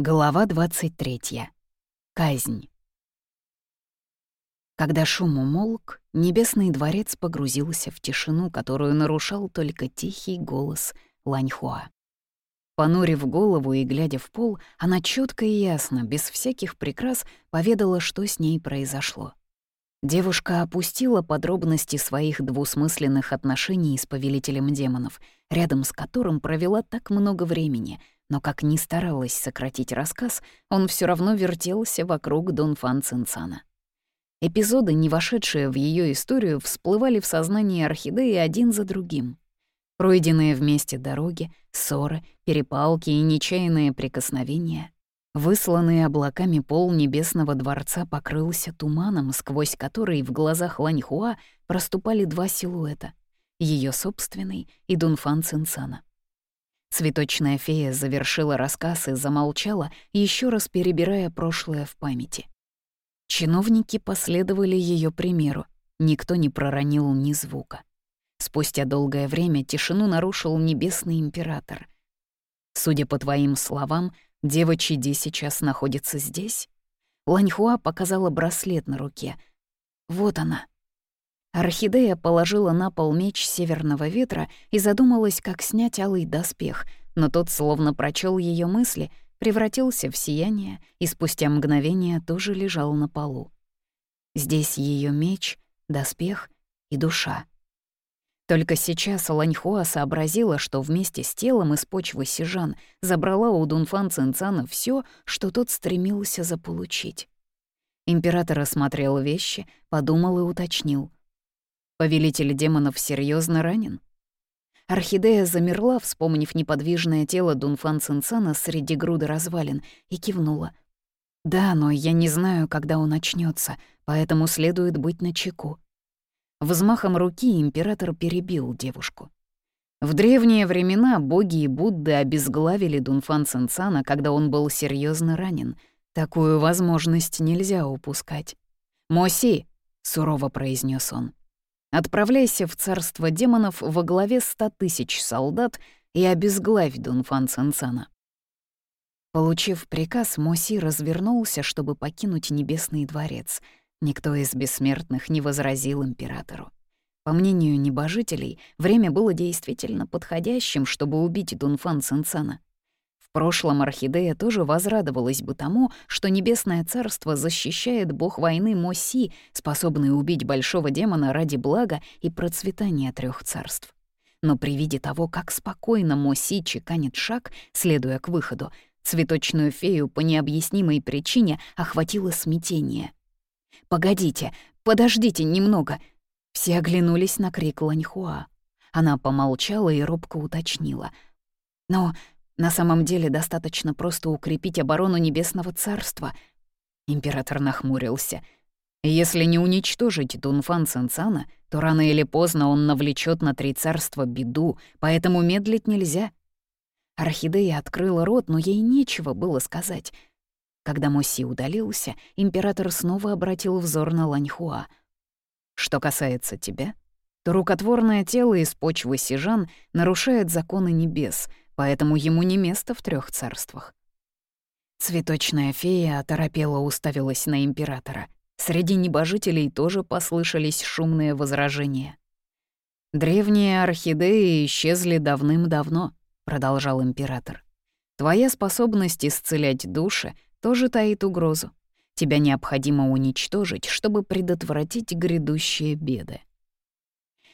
Глава 23. Казнь. Когда шум умолк, небесный дворец погрузился в тишину, которую нарушал только тихий голос Ланьхуа. Понурив голову и глядя в пол, она четко и ясно, без всяких прикрас, поведала, что с ней произошло. Девушка опустила подробности своих двусмысленных отношений с повелителем демонов, рядом с которым провела так много времени — но как ни старалась сократить рассказ, он все равно вертелся вокруг Дон Фан Цинцана. Эпизоды, не вошедшие в ее историю, всплывали в сознании орхидеи один за другим. Пройденные вместе дороги, ссоры, перепалки и нечаянные прикосновения. Высланный облаками пол небесного дворца покрылся туманом, сквозь который в глазах Ланьхуа проступали два силуэта — ее собственный и Дунфан Цинцана. Цветочная фея завершила рассказ и замолчала, еще раз перебирая прошлое в памяти. Чиновники последовали ее примеру, никто не проронил ни звука. Спустя долгое время тишину нарушил небесный император. «Судя по твоим словам, дева Чиди сейчас находится здесь?» Ланьхуа показала браслет на руке. «Вот она». Орхидея положила на пол меч северного ветра и задумалась, как снять алый доспех, но тот, словно прочел ее мысли, превратился в сияние и спустя мгновение тоже лежал на полу. Здесь ее меч, доспех и душа. Только сейчас Ланьхуа сообразила, что вместе с телом из почвы Сижан забрала у Дунфан Цинцана все, что тот стремился заполучить. Император осмотрел вещи, подумал и уточнил — Повелитель демонов серьезно ранен? Орхидея замерла, вспомнив неподвижное тело Дунфан Цинцана среди груды развалин, и кивнула. «Да, но я не знаю, когда он очнется, поэтому следует быть начеку». Взмахом руки император перебил девушку. В древние времена боги и Будды обезглавили Дунфан Цинцана, когда он был серьезно ранен. Такую возможность нельзя упускать. «Моси!» — сурово произнес он. Отправляйся в царство демонов во главе ста тысяч солдат и обезглавь Дунфан Цинцана. Получив приказ, Моси развернулся, чтобы покинуть Небесный дворец. Никто из бессмертных не возразил императору. По мнению небожителей, время было действительно подходящим, чтобы убить Дунфан Цинцана. В прошлом Орхидея тоже возрадовалась бы тому, что Небесное Царство защищает бог войны Моси, способный убить большого демона ради блага и процветания трех царств. Но при виде того, как спокойно Моси чеканит шаг, следуя к выходу, цветочную фею по необъяснимой причине охватило смятение. «Погодите, подождите немного!» Все оглянулись на крик Ланьхуа. Она помолчала и робко уточнила. «Но на самом деле достаточно просто укрепить оборону Небесного Царства. Император нахмурился. Если не уничтожить Дунфан Цинцана, то рано или поздно он навлечет на три царства беду, поэтому медлить нельзя. Орхидея открыла рот, но ей нечего было сказать. Когда Моси удалился, император снова обратил взор на Ланьхуа. «Что касается тебя, то рукотворное тело из почвы Сижан нарушает законы небес, поэтому ему не место в трех царствах. Цветочная фея оторопела уставилась на императора. Среди небожителей тоже послышались шумные возражения. «Древние орхидеи исчезли давным-давно», — продолжал император. «Твоя способность исцелять души тоже таит угрозу. Тебя необходимо уничтожить, чтобы предотвратить грядущие беды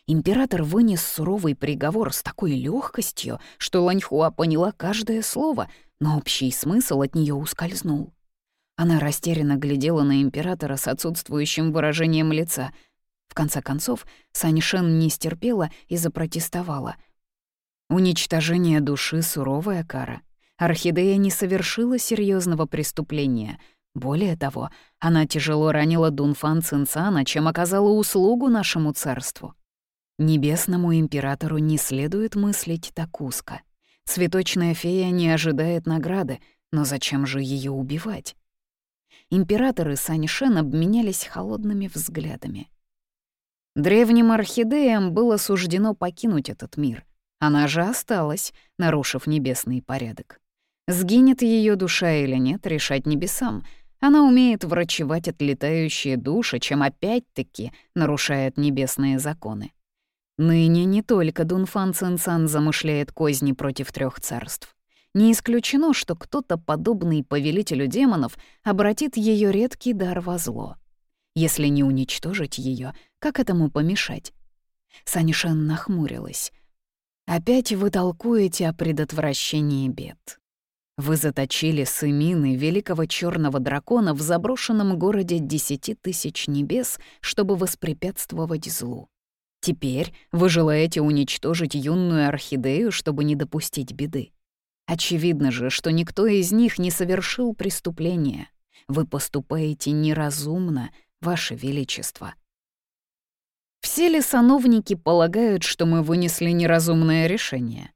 император вынес суровый приговор с такой легкостью, что Ланьхуа поняла каждое слово, но общий смысл от нее ускользнул. Она растерянно глядела на императора с отсутствующим выражением лица. В конце концов, Саньшен не стерпела и запротестовала. Уничтожение души — суровая кара. Орхидея не совершила серьезного преступления. Более того, она тяжело ранила Дунфан Цинцана, чем оказала услугу нашему царству. Небесному императору не следует мыслить так узко. Цветочная фея не ожидает награды, но зачем же ее убивать? Император и Саньшен обменялись холодными взглядами. Древним орхидеям было суждено покинуть этот мир. Она же осталась, нарушив небесный порядок. Сгинет ее душа или нет, решать небесам. Она умеет врачевать отлетающие души, чем опять-таки нарушает небесные законы. Ныне не только Дунфан Цинцан замышляет козни против трех царств. Не исключено, что кто-то, подобный повелителю демонов, обратит ее редкий дар во зло. Если не уничтожить ее, как этому помешать? Санишен нахмурилась. «Опять вы толкуете о предотвращении бед. Вы заточили сымины великого черного дракона в заброшенном городе десяти тысяч небес, чтобы воспрепятствовать злу. Теперь вы желаете уничтожить юную орхидею, чтобы не допустить беды. Очевидно же, что никто из них не совершил преступления. Вы поступаете неразумно, Ваше Величество. Все ли сановники полагают, что мы вынесли неразумное решение?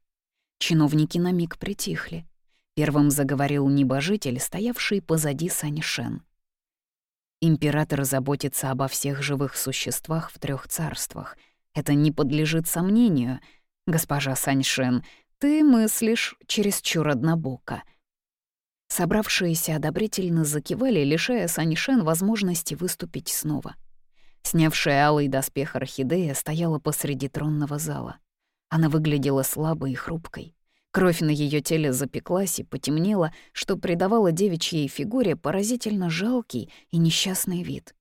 Чиновники на миг притихли. Первым заговорил небожитель, стоявший позади Саньшен. Император заботится обо всех живых существах в трех царствах. Это не подлежит сомнению. Госпожа Саньшен, ты мыслишь чересчур однобоко. Собравшиеся одобрительно закивали, лишая Саньшен возможности выступить снова. Снявшая алый доспех орхидея стояла посреди тронного зала. Она выглядела слабой и хрупкой. Кровь на ее теле запеклась и потемнела, что придавало девичьей фигуре поразительно жалкий и несчастный вид.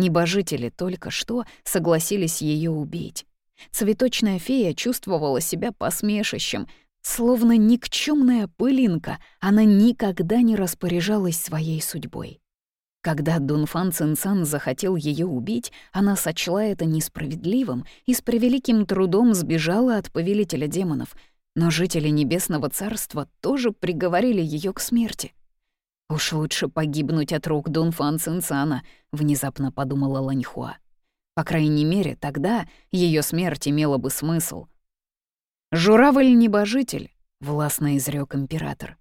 Небожители только что согласились ее убить. Цветочная фея чувствовала себя посмешищем, словно никчемная пылинка, она никогда не распоряжалась своей судьбой. Когда Дунфан Цинцан захотел ее убить, она сочла это несправедливым и с превеликим трудом сбежала от повелителя демонов — но жители Небесного Царства тоже приговорили ее к смерти. «Уж лучше погибнуть от рук Дунфан Цинцана», — внезапно подумала Ланьхуа. По крайней мере, тогда ее смерть имела бы смысл. «Журавль-небожитель», — властно изрек император.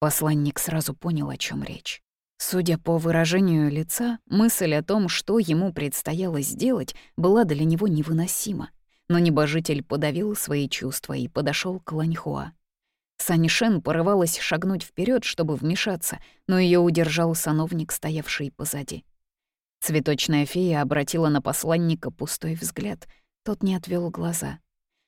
Посланник сразу понял, о чем речь. Судя по выражению лица, мысль о том, что ему предстояло сделать, была для него невыносима но небожитель подавил свои чувства и подошел к Ланьхуа. Санишен порывалась шагнуть вперед, чтобы вмешаться, но ее удержал сановник, стоявший позади. Цветочная фея обратила на посланника пустой взгляд. Тот не отвел глаза.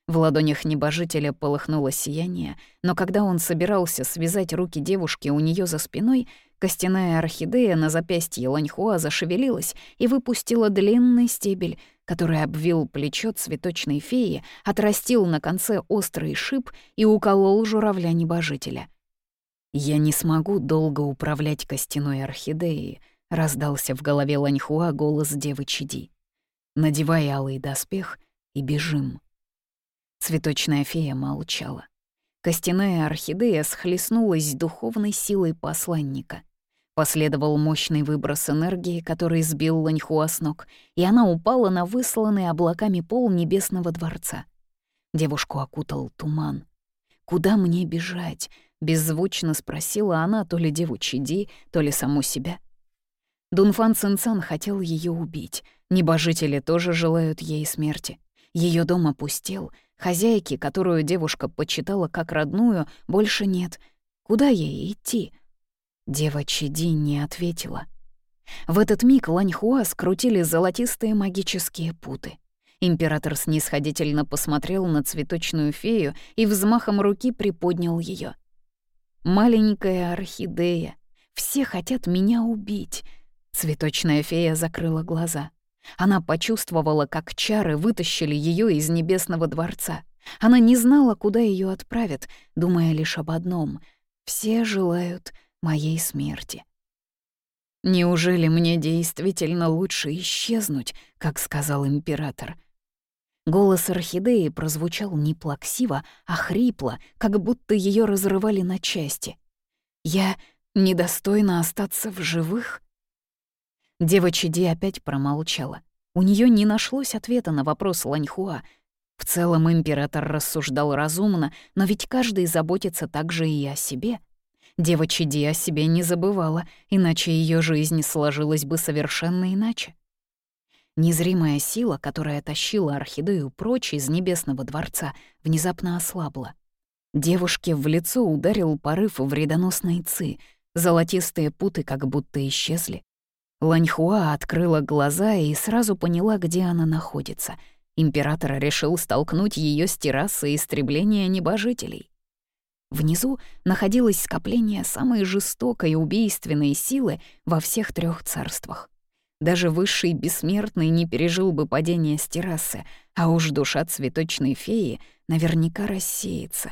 В ладонях небожителя полыхнуло сияние, но когда он собирался связать руки девушки у нее за спиной, костяная орхидея на запястье Ланьхуа зашевелилась и выпустила длинный стебель, который обвил плечо цветочной феи, отрастил на конце острый шип и уколол журавля-небожителя. «Я не смогу долго управлять костяной орхидеей», — раздался в голове Ланьхуа голос девы Чиди. «Надевай алый доспех и бежим». Цветочная фея молчала. Костяная орхидея схлестнулась с духовной силой посланника — Последовал мощный выброс энергии, который сбил Ланьхуа с ног, и она упала на высланный облаками пол небесного дворца. Девушку окутал туман. «Куда мне бежать?» — беззвучно спросила она то ли деву Чиди, то ли саму себя. Дунфан Цинцан хотел ее убить. Небожители тоже желают ей смерти. Ее дом опустел. Хозяйки, которую девушка почитала как родную, больше нет. Куда ей идти?» Дева Чиди не ответила. В этот миг Ланьхуа скрутили золотистые магические путы. Император снисходительно посмотрел на цветочную фею и взмахом руки приподнял ее. «Маленькая орхидея, все хотят меня убить!» Цветочная фея закрыла глаза. Она почувствовала, как чары вытащили ее из небесного дворца. Она не знала, куда ее отправят, думая лишь об одном — все желают моей смерти. Неужели мне действительно лучше исчезнуть, как сказал император? Голос орхидеи прозвучал не плаксиво, а хрипло, как будто ее разрывали на части. Я недостойна остаться в живых? Дева Чиди опять промолчала. У нее не нашлось ответа на вопрос Ланьхуа. В целом император рассуждал разумно, но ведь каждый заботится также и о себе — Дева Чиди о себе не забывала, иначе ее жизнь сложилась бы совершенно иначе. Незримая сила, которая тащила орхидею прочь из небесного дворца, внезапно ослабла. Девушке в лицо ударил порыв вредоносной ци, золотистые путы как будто исчезли. Ланьхуа открыла глаза и сразу поняла, где она находится. Император решил столкнуть ее с террасы истребления небожителей. Внизу находилось скопление самой жестокой и убийственной силы во всех трех царствах. Даже высший бессмертный не пережил бы падение с террасы, а уж душа цветочной феи наверняка рассеется.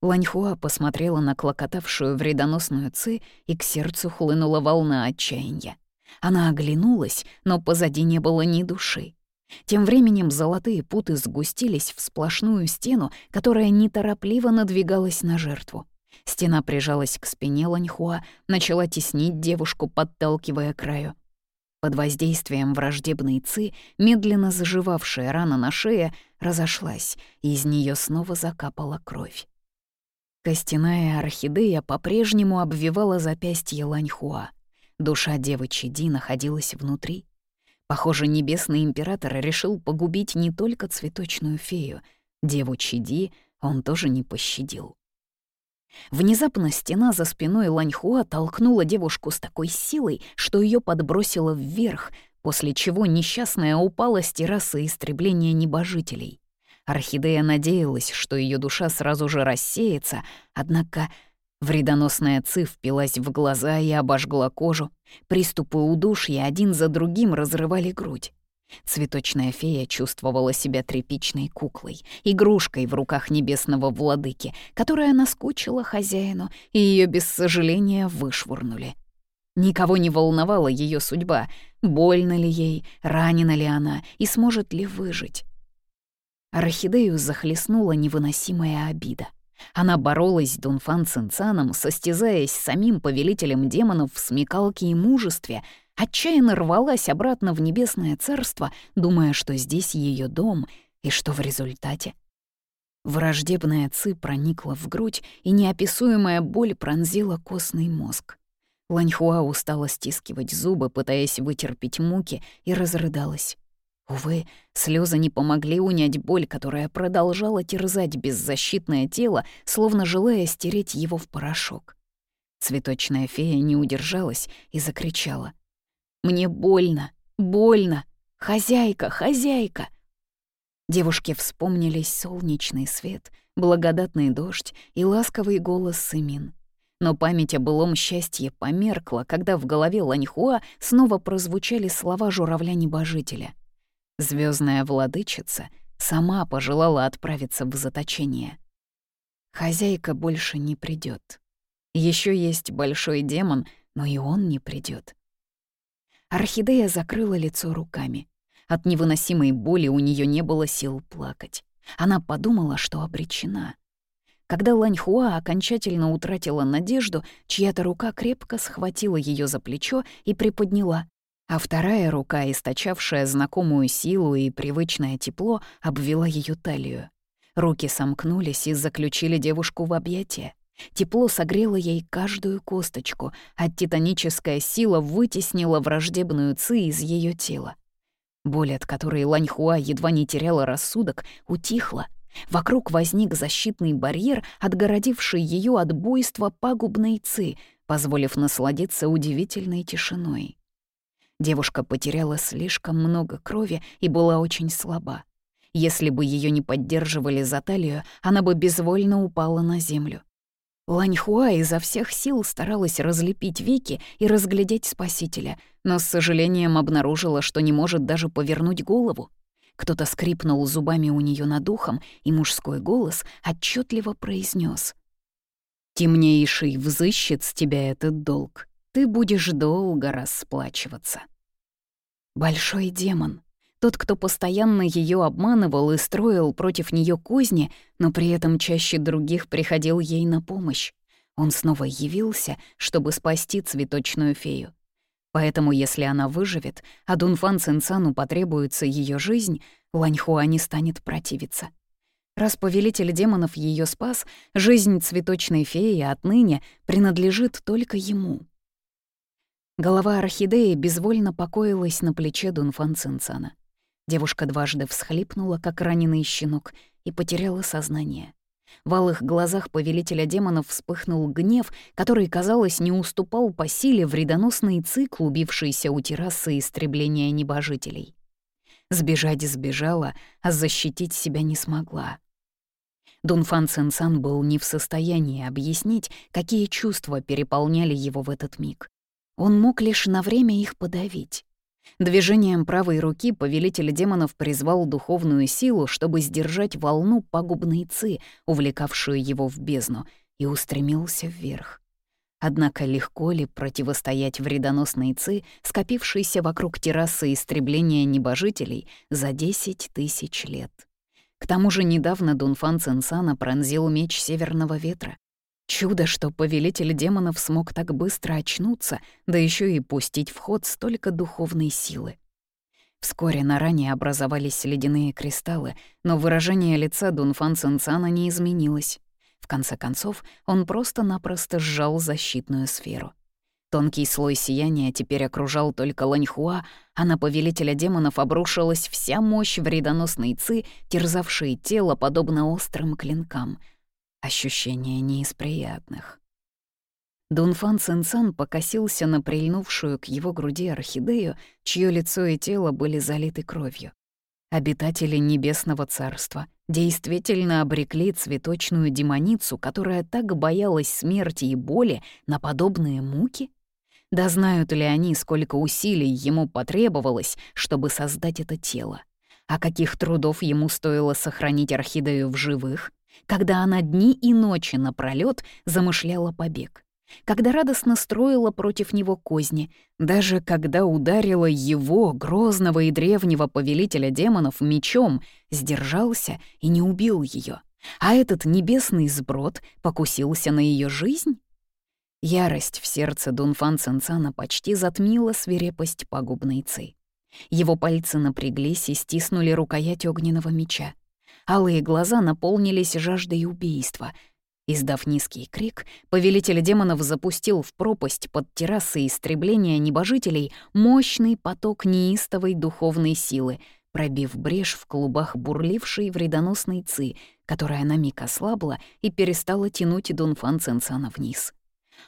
Ланьхуа посмотрела на клокотавшую вредоносную ци, и к сердцу хлынула волна отчаяния. Она оглянулась, но позади не было ни души. Тем временем золотые путы сгустились в сплошную стену, которая неторопливо надвигалась на жертву. Стена прижалась к спине Ланьхуа, начала теснить девушку, подталкивая краю. Под воздействием враждебной ци медленно заживавшая рана на шее разошлась, и из нее снова закапала кровь. Костяная орхидея по-прежнему обвивала запястье Ланьхуа. Душа девы Чиди находилась внутри. Похоже, небесный император решил погубить не только цветочную фею. Деву Чиди он тоже не пощадил. Внезапно стена за спиной Ланьхуа толкнула девушку с такой силой, что ее подбросило вверх, после чего несчастная упала с террасы истребления небожителей. Орхидея надеялась, что ее душа сразу же рассеется, однако вредоносная ци впилась в глаза и обожгла кожу. Приступы удушья один за другим разрывали грудь. Цветочная фея чувствовала себя тряпичной куклой, игрушкой в руках небесного владыки, которая наскучила хозяину, и ее без сожаления вышвырнули. Никого не волновала ее судьба, больно ли ей, ранена ли она и сможет ли выжить. Орхидею захлестнула невыносимая обида. Она боролась с Дунфан Цинцаном, состязаясь с самим повелителем демонов в смекалке и мужестве — отчаянно рвалась обратно в небесное царство, думая, что здесь ее дом, и что в результате. Враждебная ци проникла в грудь, и неописуемая боль пронзила костный мозг. Ланьхуа устала стискивать зубы, пытаясь вытерпеть муки, и разрыдалась. Увы, слезы не помогли унять боль, которая продолжала терзать беззащитное тело, словно желая стереть его в порошок. Цветочная фея не удержалась и закричала. Мне больно, больно. Хозяйка, хозяйка. Девушке вспомнились солнечный свет, благодатный дождь и ласковый голос Сымин. Но память о былом счастье померкла, когда в голове Ланьхуа снова прозвучали слова журавля-небожителя. Звездная владычица сама пожелала отправиться в заточение. Хозяйка больше не придет. Еще есть большой демон, но и он не придет. Орхидея закрыла лицо руками. От невыносимой боли у нее не было сил плакать. Она подумала, что обречена. Когда Ланьхуа окончательно утратила надежду, чья-то рука крепко схватила ее за плечо и приподняла, а вторая рука, источавшая знакомую силу и привычное тепло, обвела ее талию. Руки сомкнулись и заключили девушку в объятия. Тепло согрело ей каждую косточку, а титаническая сила вытеснила враждебную ци из ее тела. Боль, от которой Ланьхуа едва не теряла рассудок, утихла. Вокруг возник защитный барьер, отгородивший ее от буйства пагубной ци, позволив насладиться удивительной тишиной. Девушка потеряла слишком много крови и была очень слаба. Если бы ее не поддерживали за талию, она бы безвольно упала на землю. Ланьхуа изо всех сил старалась разлепить веки и разглядеть спасителя, но с сожалением обнаружила, что не может даже повернуть голову. Кто-то скрипнул зубами у нее над ухом, и мужской голос отчетливо произнес: «Темнейший взыщет с тебя этот долг. Ты будешь долго расплачиваться». Большой демон, тот, кто постоянно ее обманывал и строил против нее козни, но при этом чаще других приходил ей на помощь. Он снова явился, чтобы спасти цветочную фею. Поэтому, если она выживет, а Дунфан Цинцану потребуется ее жизнь, Ланьхуа не станет противиться. Раз повелитель демонов ее спас, жизнь цветочной феи отныне принадлежит только ему. Голова орхидеи безвольно покоилась на плече Дунфан Цинцана. Девушка дважды всхлипнула, как раненый щенок, и потеряла сознание. В алых глазах повелителя демонов вспыхнул гнев, который, казалось, не уступал по силе вредоносной ци, клубившейся у террасы истребления небожителей. Сбежать сбежала, а защитить себя не смогла. Дунфан Цинсан был не в состоянии объяснить, какие чувства переполняли его в этот миг. Он мог лишь на время их подавить. Движением правой руки повелитель демонов призвал духовную силу, чтобы сдержать волну пагубной ци, увлекавшую его в бездну, и устремился вверх. Однако легко ли противостоять вредоносной ци, скопившейся вокруг террасы истребления небожителей за десять тысяч лет? К тому же недавно Дунфан Цинсана пронзил меч северного ветра. Чудо, что повелитель демонов смог так быстро очнуться, да еще и пустить в ход столько духовной силы. Вскоре на ране образовались ледяные кристаллы, но выражение лица Дунфан Цинцана не изменилось. В конце концов, он просто-напросто сжал защитную сферу. Тонкий слой сияния теперь окружал только Ланьхуа, а на повелителя демонов обрушилась вся мощь вредоносной ци, терзавшей тело подобно острым клинкам — Ощущение не из приятных. Дунфан Цинцан покосился на прильнувшую к его груди орхидею, чье лицо и тело были залиты кровью. Обитатели Небесного Царства действительно обрекли цветочную демоницу, которая так боялась смерти и боли, на подобные муки? Да знают ли они, сколько усилий ему потребовалось, чтобы создать это тело? А каких трудов ему стоило сохранить орхидею в живых? Когда она дни и ночи напролёт замышляла побег, когда радостно строила против него козни, даже когда ударила его, грозного и древнего повелителя демонов, мечом, сдержался и не убил ее, а этот небесный сброд покусился на ее жизнь? Ярость в сердце Дунфан Цинцана почти затмила свирепость пагубной ци. Его пальцы напряглись и стиснули рукоять огненного меча. Алые глаза наполнились жаждой убийства. Издав низкий крик, повелитель демонов запустил в пропасть под террасой истребления небожителей мощный поток неистовой духовной силы, пробив брешь в клубах бурлившей вредоносной ци, которая на миг ослабла и перестала тянуть Дунфан Цинцана вниз.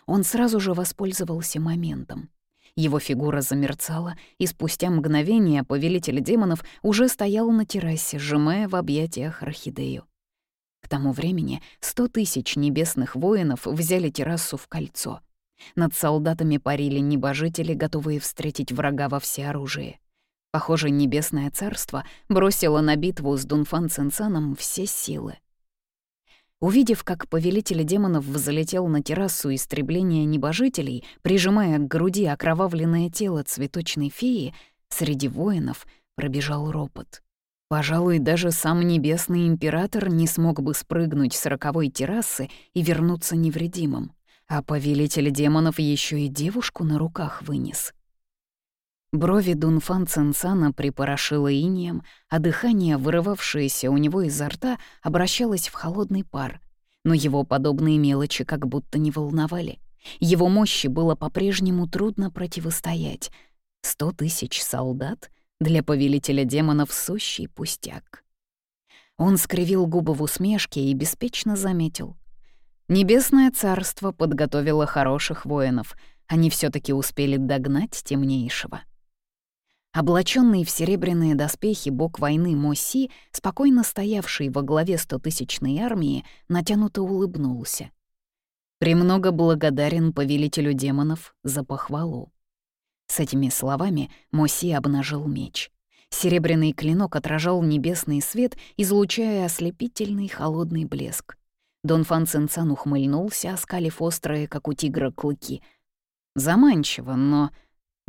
Он сразу же воспользовался моментом. Его фигура замерцала, и спустя мгновение повелитель демонов уже стоял на террасе, сжимая в объятиях орхидею. К тому времени сто тысяч небесных воинов взяли террасу в кольцо. Над солдатами парили небожители, готовые встретить врага во всеоружии. Похоже, Небесное Царство бросило на битву с Дунфан Цинцаном все силы. Увидев, как повелитель демонов взлетел на террасу истребления небожителей, прижимая к груди окровавленное тело цветочной феи, среди воинов пробежал ропот. Пожалуй, даже сам небесный император не смог бы спрыгнуть с роковой террасы и вернуться невредимым, а повелитель демонов еще и девушку на руках вынес. Брови Дунфан Цинцана припорошило инием, а дыхание, вырывавшееся у него изо рта, обращалось в холодный пар. Но его подобные мелочи как будто не волновали. Его мощи было по-прежнему трудно противостоять. Сто тысяч солдат для повелителя демонов сущий пустяк. Он скривил губы в усмешке и беспечно заметил. Небесное царство подготовило хороших воинов. Они все таки успели догнать темнейшего. Облаченный в серебряные доспехи бог войны Моси, спокойно стоявший во главе стотысячной армии, натянуто улыбнулся. «Премного благодарен повелителю демонов за похвалу». С этими словами Моси обнажил меч. Серебряный клинок отражал небесный свет, излучая ослепительный холодный блеск. Дон Фан Цинцан ухмыльнулся, оскалив острые, как у тигра, клыки. Заманчиво, но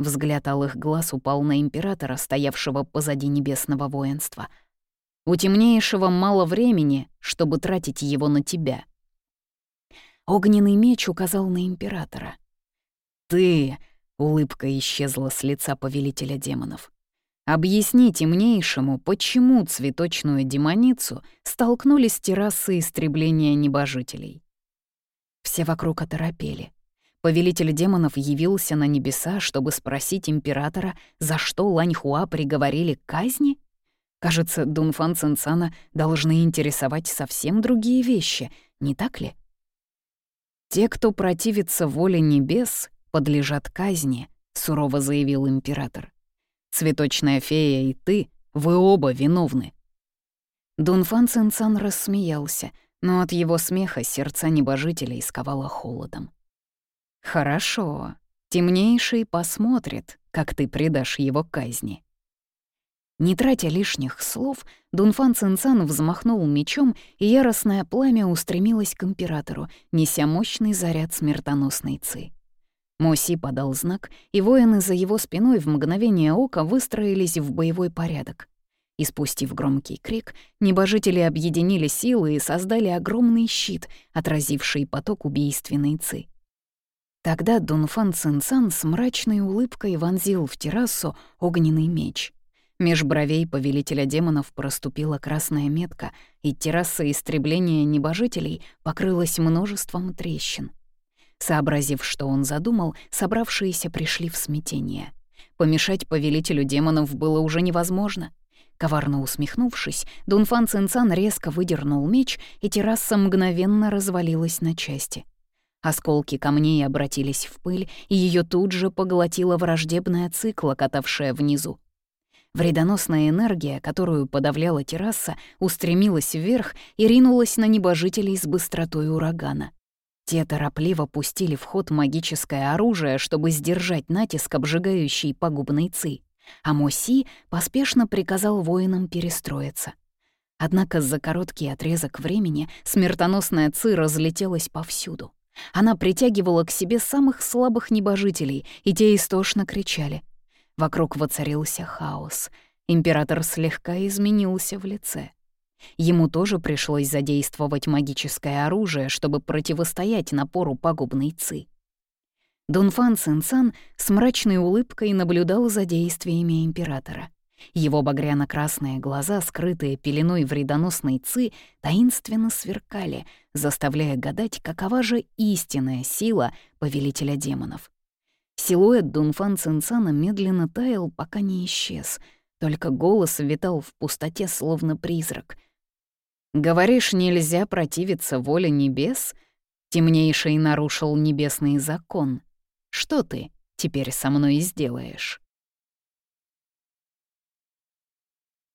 Взгляд алых глаз упал на императора, стоявшего позади небесного воинства. «У темнейшего мало времени, чтобы тратить его на тебя». Огненный меч указал на императора. «Ты...» — улыбка исчезла с лица повелителя демонов. «Объясни темнейшему, почему цветочную демоницу столкнули с террасы истребления небожителей». Все вокруг оторопели. Повелитель демонов явился на небеса, чтобы спросить императора, за что Ланьхуа приговорили к казни? Кажется, Дунфан Цинцана должны интересовать совсем другие вещи, не так ли? «Те, кто противится воле небес, подлежат казни», — сурово заявил император. «Цветочная фея и ты, вы оба виновны». Дунфан Цинцан рассмеялся, но от его смеха сердца небожителей сковало холодом. «Хорошо, темнейший посмотрит, как ты предашь его казни». Не тратя лишних слов, Дунфан Цинцан взмахнул мечом, и яростное пламя устремилось к императору, неся мощный заряд смертоносной ци. Моси подал знак, и воины за его спиной в мгновение ока выстроились в боевой порядок. Испустив громкий крик, небожители объединили силы и создали огромный щит, отразивший поток убийственной ци. Тогда Дунфан Цинцан с мрачной улыбкой вонзил в террасу огненный меч — Меж бровей повелителя демонов проступила красная метка, и терраса истребления небожителей покрылась множеством трещин. Сообразив, что он задумал, собравшиеся пришли в смятение. Помешать повелителю демонов было уже невозможно. Коварно усмехнувшись, Дунфан Цинцан резко выдернул меч, и терраса мгновенно развалилась на части. Осколки камней обратились в пыль, и ее тут же поглотила враждебная цикла, катавшая внизу. Вредоносная энергия, которую подавляла терраса, устремилась вверх и ринулась на небожителей с быстротой урагана. Те торопливо пустили в ход магическое оружие, чтобы сдержать натиск обжигающей пагубной ци, а Моси поспешно приказал воинам перестроиться. Однако за короткий отрезок времени смертоносная ци разлетелась повсюду. Она притягивала к себе самых слабых небожителей, и те истошно кричали — Вокруг воцарился хаос. Император слегка изменился в лице. Ему тоже пришлось задействовать магическое оружие, чтобы противостоять напору пагубной ци. Дунфан Цинцан с мрачной улыбкой наблюдал за действиями императора. Его багряно-красные глаза, скрытые пеленой вредоносной ци, таинственно сверкали, заставляя гадать, какова же истинная сила повелителя демонов. Силуэт Дунфан Цинцана медленно таял, пока не исчез. Только голос витал в пустоте, словно призрак. «Говоришь, нельзя противиться воле небес?» Темнейший нарушил небесный закон. «Что ты теперь со мной сделаешь?»